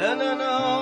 and an